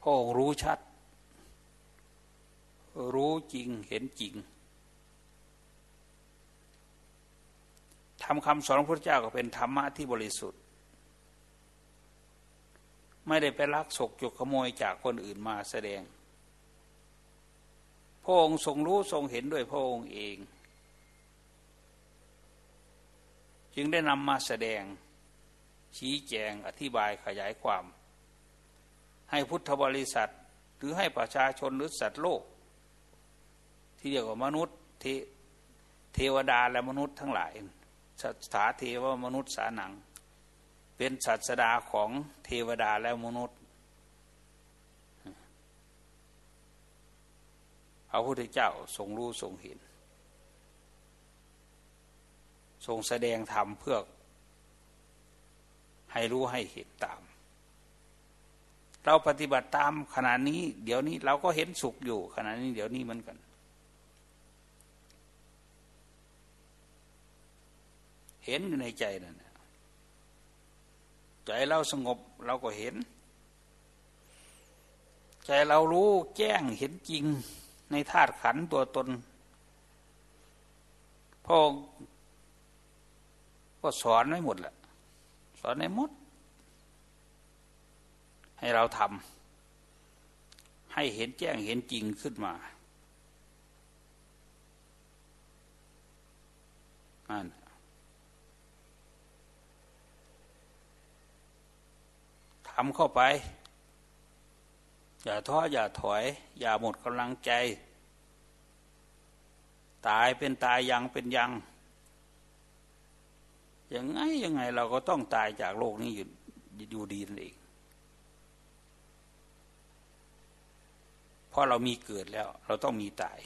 พระองค์รู้ชัด รู้จริงเห็นจริงทำคำสอนพระพุทธเจ้าก็เป็นธรรมะที่บริสุทธิ์ ไม่ได้ไปลักศกจุกขโมยจากคนอื่นมาแสดงพระองค์ทรงรู้ทรงเห็นด้วยพระองค์เอง จึงได้นำมาแสดง ชี้แจงอธิบายขยายความ ให้พุทธบริษัทหรือให้ประชาชนหรือสัตว์โลก ที่เรียกว่ามนุษย์เทเทวดาและมนุษย์ทั้งหลายสถาเทวมนุษย์สาหนัง เป็นศาสดาของเทวดาและมนุษย์พระพุทธเจ้าทรงรู้ทรงเห็น ทรงแสดงธรรมเพื่อ ให้รู้ให้เห็นตาม เราปฏิบัติตามขณะนี้ เดี๋ยวนี้เราก็เห็นสุขอยู่ขณะนี้เดี๋ยวนี้เหมือนกัน เห็นอยู่ในใจนั่นใจเราสงบเราก็เห็น ใจเรารู้แจ้งเห็นจริงในธาตุขันตัวตนพ่อก็สอนไว้หมดแหละ สอนในมด ให้เราทำให้เห็นแจ้งเห็นจริงขึ้นมาอันทำเข้าไป อย่าท้ออย่าถอย อย่าหมดกำลังใจ ตายเป็นตายยังเป็นยัง อยังไงยังไงเราก็ต้องตายจากโลกนี้อยู่อยู่ดีนั่นเองเพราะเรามีเกิดแล้ว เราต้องมีตาย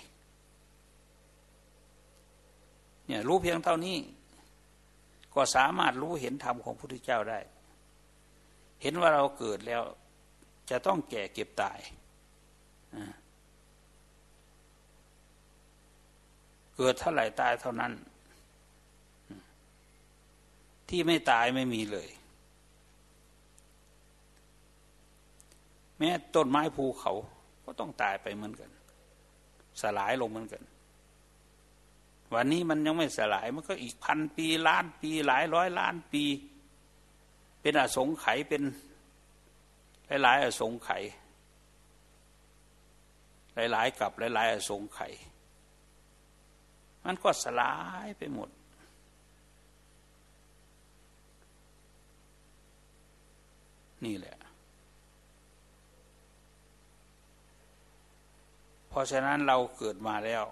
เนี่ยรู้เพียงเท่านี้ ก็สามารถรู้เห็นธรรมของพระพุทธเจ้าได้ เห็นว่าเราเกิดแล้ว จะต้องแก่เก็บตายเกิดเท่าไหร่ตายเท่านั้น ที่ไม่ตายไม่มีเลย แม้ต้นไม้ภูเขาก็ต้องตายไปเหมือนกัน สลายลงเหมือนกัน วันนี้มันยังไม่สลายมันก็อีกพันปีล้านปีหลายร้อยล้านปี เป็นอสงไขยเป็นหลายๆอสงไขยหลายๆกับหลายๆอสงไขยมันก็สลายไปหมด นี่แหละ เพราะฉะนั้นเราเกิดมาแล้ว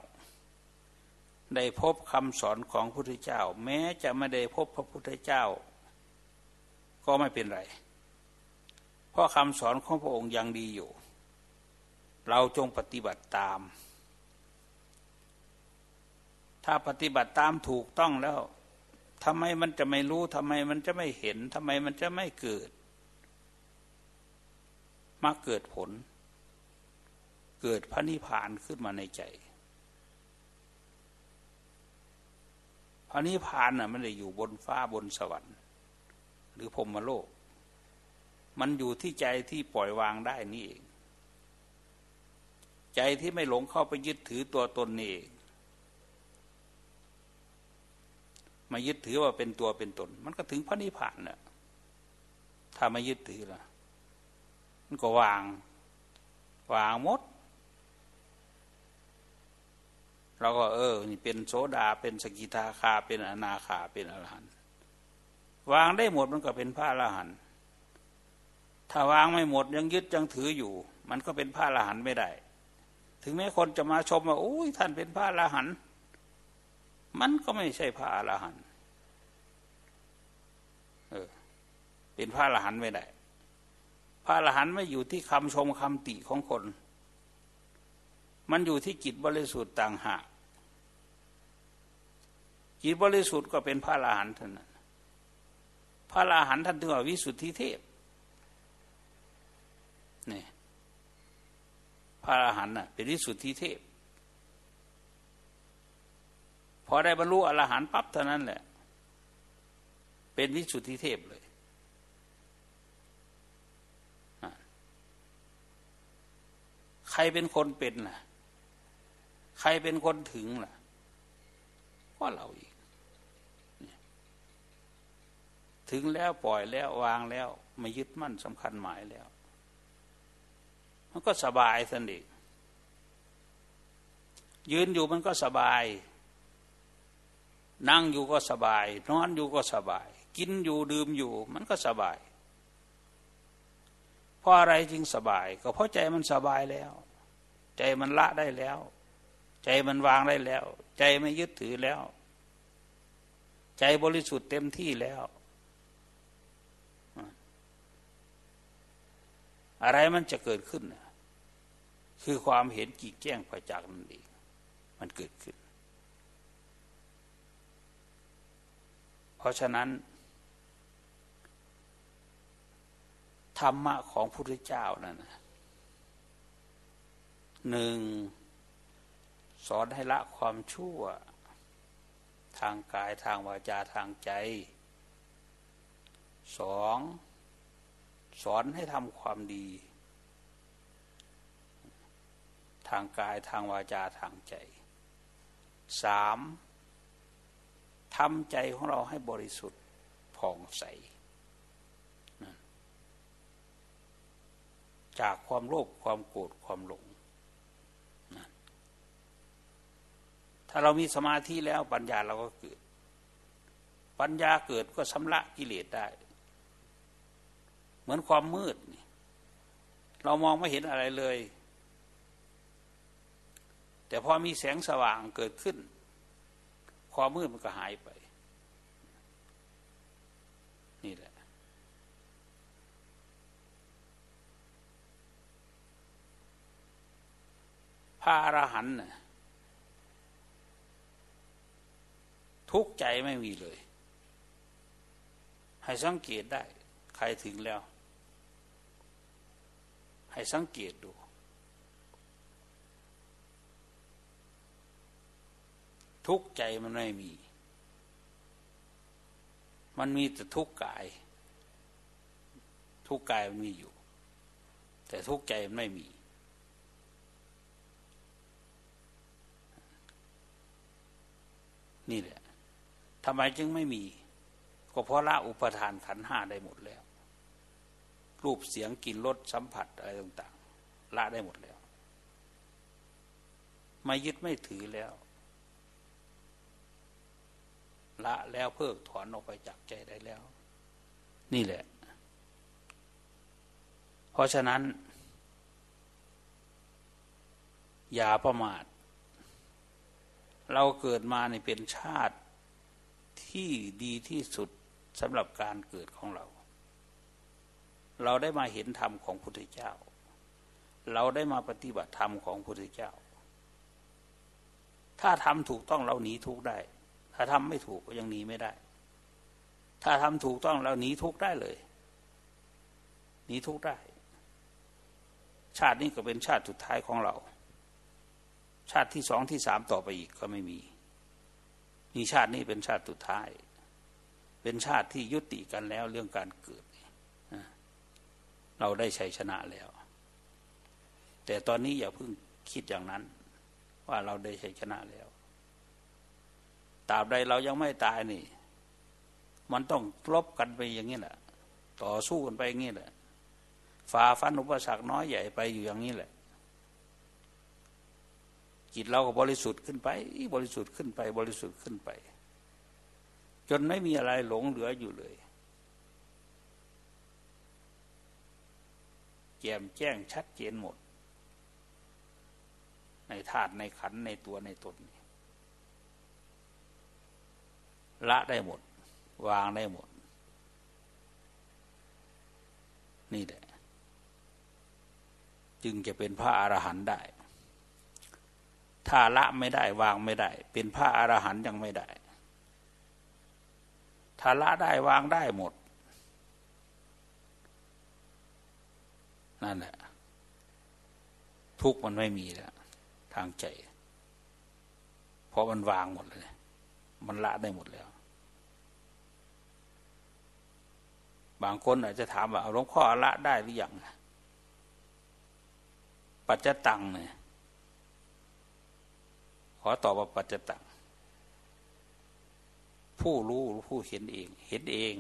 ได้พบคำสอนของพระพุทธเจ้า แม้จะไม่ได้พบพระพุทธเจ้า ก็ไม่เป็นไร เพราะคำสอนของพระองค์ยังดีอยู่ เราจงปฏิบัติตาม ถ้าปฏิบัติตามถูกต้องแล้วทำไมมันจะไม่รู้ทำไมมันจะไม่เห็นทำไมมันจะไม่เกิด มาเกิดผล เกิดพระนิพพานขึ้นมาในใจ พระนิพพานน่ะมันได้อยู่บนฟ้าบนสวรรค์ หรือพรมโลก มันอยู่ที่ใจที่ปล่อยวางได้นี่เองใจที่ไม่หลงเข้าไปยึดถือตัวตนนี่เองมายึดถือว่าเป็นตัวเป็นตน มันก็ถึงพระนิพพานน่ะถ้าไม่ยึดถือล่ะ มันก็วาง วางหมดเราก็เออ นี่เป็นโสดาเป็นสกิทาคา เป็นอนาคาเป็นอรหันต์วางได้หมดมันก็เป็นพระอรหันต์ถ้าวางไม่หมดยังยึดยังถืออยู่ มันก็เป็นพระอรหันต์ไม่ได้ ถึงแม้คนจะมาชมว่าโอ้ยท่านเป็นพระอรหันต์มันก็ไม่ใช่พระอรหันต์เออเป็นพระอรหันต์ไม่ได้ พระอรหันต์ไม่อยู่ที่คำชมคำติของคน มันอยู่ที่จิตบริสุทธิ์ต่างหากจิตบริสุทธิ์ก็เป็นพระอรหันต์เท่านั้นพระอรหันต์ท่านถึงว่าวิสุทธิเทพนี่พระอรหันต์น่ะเป็นวิสุทธิเทพพอได้บรรลุอรหันต์ปั๊บเท่านั้นแหละ เป็นวิสุทธิเทพเลย ใค รเป็นคนเป็นล่ะ ใครเป็นคนถึงล่ะก็เราอีก ถึงแล้วปล่อยแล้ววางแล้ว ไม่ยึดมั่นสำคัญหมายแล้ว มันก็สบายสนิทยืนอยู่มันก็สบาย นั่งอยู่ก็สบาย นอนอยู่ก็สบาย กินอยู่ดื่มอยู่ มันก็สบาย เพราะอะไรจึงสบาย ก็เพราะใจมันสบายแล้ว ใจมันละได้แล้ว ใจมันวางได้แล้ว ใจไม่ยึดถือแล้ว ใจบริสุทธิ์เต็มที่แล้ว อะไรมันจะเกิดขึ้นคือความเห็นกี่แจ้งประจักษ์นั่นเองมันเกิดขึ้น เพราะฉะนั้น ธรรมะของพระพุทธเจ้านั่น หนึ่งสอนให้ละความชั่ว ทางกายทางวาจาทางใจสองสอนให้ทำความดี ทางกายทางวาจาทางใจสามทำใจของเราให้บริสุทธิ์ผ่องใส จากความโลภความโกรธความหลงาเรามีสมาธิแล้วปัญญาเราก็เกิด ปัญญาเกิดก็ชำระกิเลสได้ เหมือนความมืดเรามองไม่เห็นอะไรเลย แต่พอมีแสงสว่างเกิดขึ้น ความมืดมันก็หายไป นี่แหละพระอรหันต์น่ะ ทุกใจไม่มีเลย ให้สังเกตได้ ใครถึงแล้ว ให้สังเกตดู ทุกข์ใจมันไม่มี มันมีแต่ทุกข์กาย ทุกข์กายมันมีอยู่ แต่ทุกข์ใจมันไม่มีนี่แหละ ทำไมจึงไม่มี ก็เพราะละอุปทานขันห้าได้หมดแล้ว รูปเสียงกลิ่นรสสัมผัสอะไรต่าง ๆ ละได้หมดแล้ว ไม่ยึดไม่ถือแล้ว ละแล้วเพิกถอนออกไปจากใจได้แล้ว นี่แหละ เพราะฉะนั้น อย่าประมาทเราเกิดมาในเป็นชาติ ที่ดีที่สุดสำหรับการเกิดของเรา เราได้มาเห็นธรรมของพุทธเจ้า เราได้มาปฏิบัติธรรมของพุทธเจ้า ถ้าทำถูกต้องเราหนีทุกได้ ถ้าทำไม่ถูกก็ยังหนีไม่ได้ ถ้าทำถูกต้องแล้วหนีทุกได้เลยหนีทุกได้ ชาตินี้ก็เป็นชาติสุดท้ายของเรา ชาติที่สองที่สามต่อไปอีกก็ไม่มี มีชาตินี้เป็นชาติสุดท้าย เป็นชาติที่ยุติกันแล้วเรื่องการเกิด เราได้ชัยชนะแล้ว แต่ตอนนี้อย่าเพิ่งคิดอย่างนั้น ว่าเราได้ชัยชนะแล้วตราบใดเรายังไม่ตายนี่ มันต้องลบกันไปอย่างนี้แหละ ต่อสู้กันไปอย่างนี้แหละฝ่าฟันอุปสรรคน้อยใหญ่ไปอยู่อย่างนี้แหละ จิตเราก็บริสุทธิ์ขึ้นไป บริสุทธิ์ขึ้นไป บริสุทธิ์ขึ้นไป จนไม่มีอะไรหลงเหลืออยู่เลย แจ่มแจ้งชัดเจนหมด ในธาตุในขันในตัวในตนละได้หมด วางได้หมด นี่แหละ จึงจะเป็นพระอรหันต์ได้ ถ้าละไม่ได้วางไม่ได้ เป็นพระอรหันต์ยังไม่ได้ ถ้าละได้วางได้หมด นั่นแหละ ทุกมันไม่มีแล้ว ทางใจ เพราะมันวางหมดเลย มันละได้หมดแล้ว บางคนอาจจะถามว่าหลวงพ่อละได้หรือยังปัจจตังเนี่ย อตอบว่าปัจจตังผู้รู้ผู้เห็นเอง เห็นเอง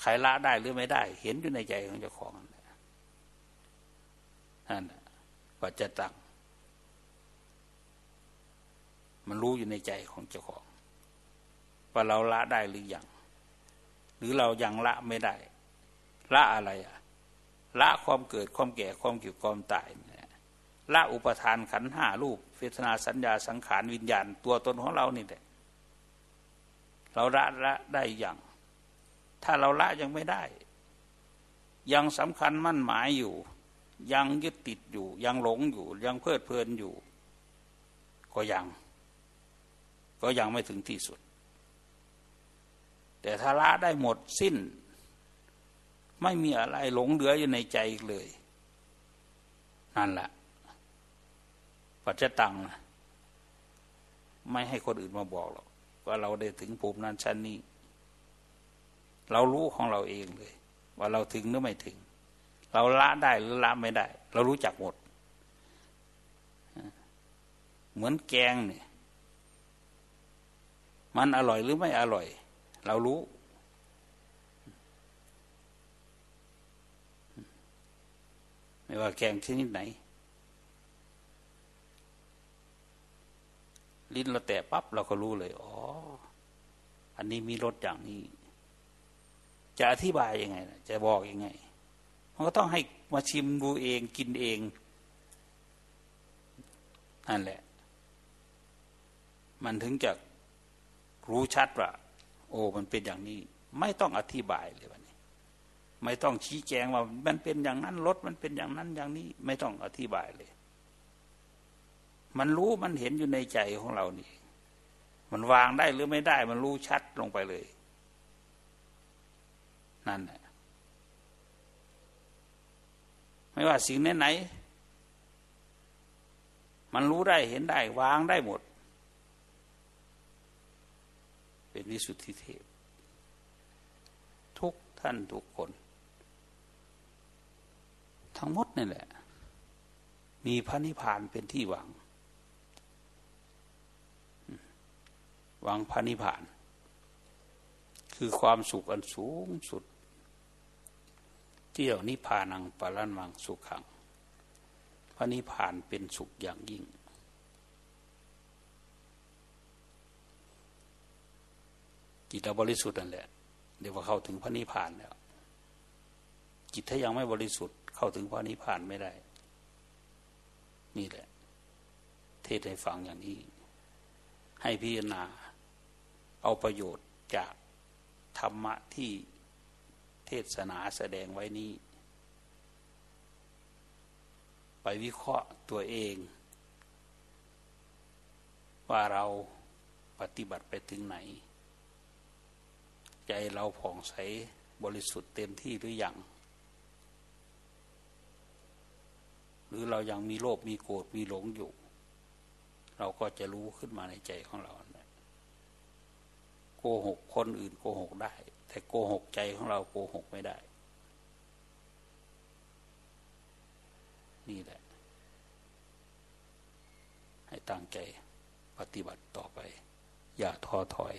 ใครละได้หรือไม่ได้ เห็นอยู่ในใจของเจ้าของนั่นปัจจตังมันรู้อยู่ในใจของเจ้าของ ว่าเราละได้หรือยังหรือเรายังละไม่ได้ ละอะไรอะละความเกิดความแก่ความเกี่ยวความตาย ละอุปทานขันห้ารูปเวทนาสัญญาสังขารวิญญาณ ตัวตนของเรานี่แหละเราละละได้อย่าง ถ้าเราละยังไม่ได้ ยังสำคัญมั่นหมายอยู่ ยังยึดติดอยู่ ยังหลงอยู่ ยังเพลิดเพลินอยู่ ก็ยัง ก็ยังไม่ถึงที่สุด แต่ถ้าละได้หมดสิ้น ไม่มีอะไรหลงเหลืออยู่ในใจอีกเลย นั่นแหละ ปัจจตังนะไม่ให้คนอื่นมาบอกหรอกว่าเราได้ถึงภูมินั้นชั้นนี้ เรารู้ของเราเองเลย ว่าเราถึงหรือไม่ถึง เราละได้หรือละไม่ได้ เรารู้จักหมด เหมือนแกงเนี่ยมันอร่อยหรือไม่อร่อย เรารู้ ไม่ว่าแกงชนิดไหน ลิ้นเราแตะปั๊บเราก็รู้เลยอ๋ออันนี้มีรสอย่างนี้ จะอธิบายยังไงจะบอกยังไง มันก็ต้องให้มาชิมดูเองกินเองนั่นแหละ มันถึงจะรู้ชัดว่าโอ้มันเป็นอย่างนี้ ไม่ต้องอธิบายเลยวันนี้ ไม่ต้องชี้แจงว่ามันเป็นอย่างนั้นรถมันเป็นอย่างนั้นอย่างนี้ ไม่ต้องอธิบายเลย มันรู้มันเห็นอยู่ในใจของเรานี่ มันวางได้หรือไม่ได้ มันรู้ชัดลงไปเลย นั่นแหละไม่ว่าสิ่งไหนมันรู้ได้เห็นได้ วางได้หมด เป็นวิสุทธิเทพ ทุกท่านทุกคน ทั้งหมดนี่แหละ มีพระนิพพานเป็นที่หวัง หวังพระนิพพาน คือความสุขอันสูงสุด เที่ยวนิพพานังปารันวังสุขขัง พระนิพพานเป็นสุขอย่างยิ่ง จิตบริสุทธิ์นั่นแหละเดี๋ยวว่าเข้าถึงพระนิพพานแล้วจิตถ้ายังไม่บริสุทธิ์เข้าถึงพระนิพพานไม่ได้ นี่แหละ เทศให้ฟังอย่างนี้ ให้พิจารณา เอาประโยชน์จากธรรมะที่เทศนาแสดงไว้นี้ ไปวิเคราะห์ตัวเอง ว่าเราปฏิบัติไปถึงไหน ใจเราผ่องใสบริสุทธิ์เต็มที่หรืออยังหรือเรายังมีโลภมีโกรธมีหลงอยู่ เราก็จะรู้ขึ้นมาในใจของเรา โกหกคนอื่นโกหกได้ แต่โกหกใจของเราโกหกไม่ได้ นี่แหละ ให้ตั้งใจปฏิบัติต่อไป อย่าท้อถอย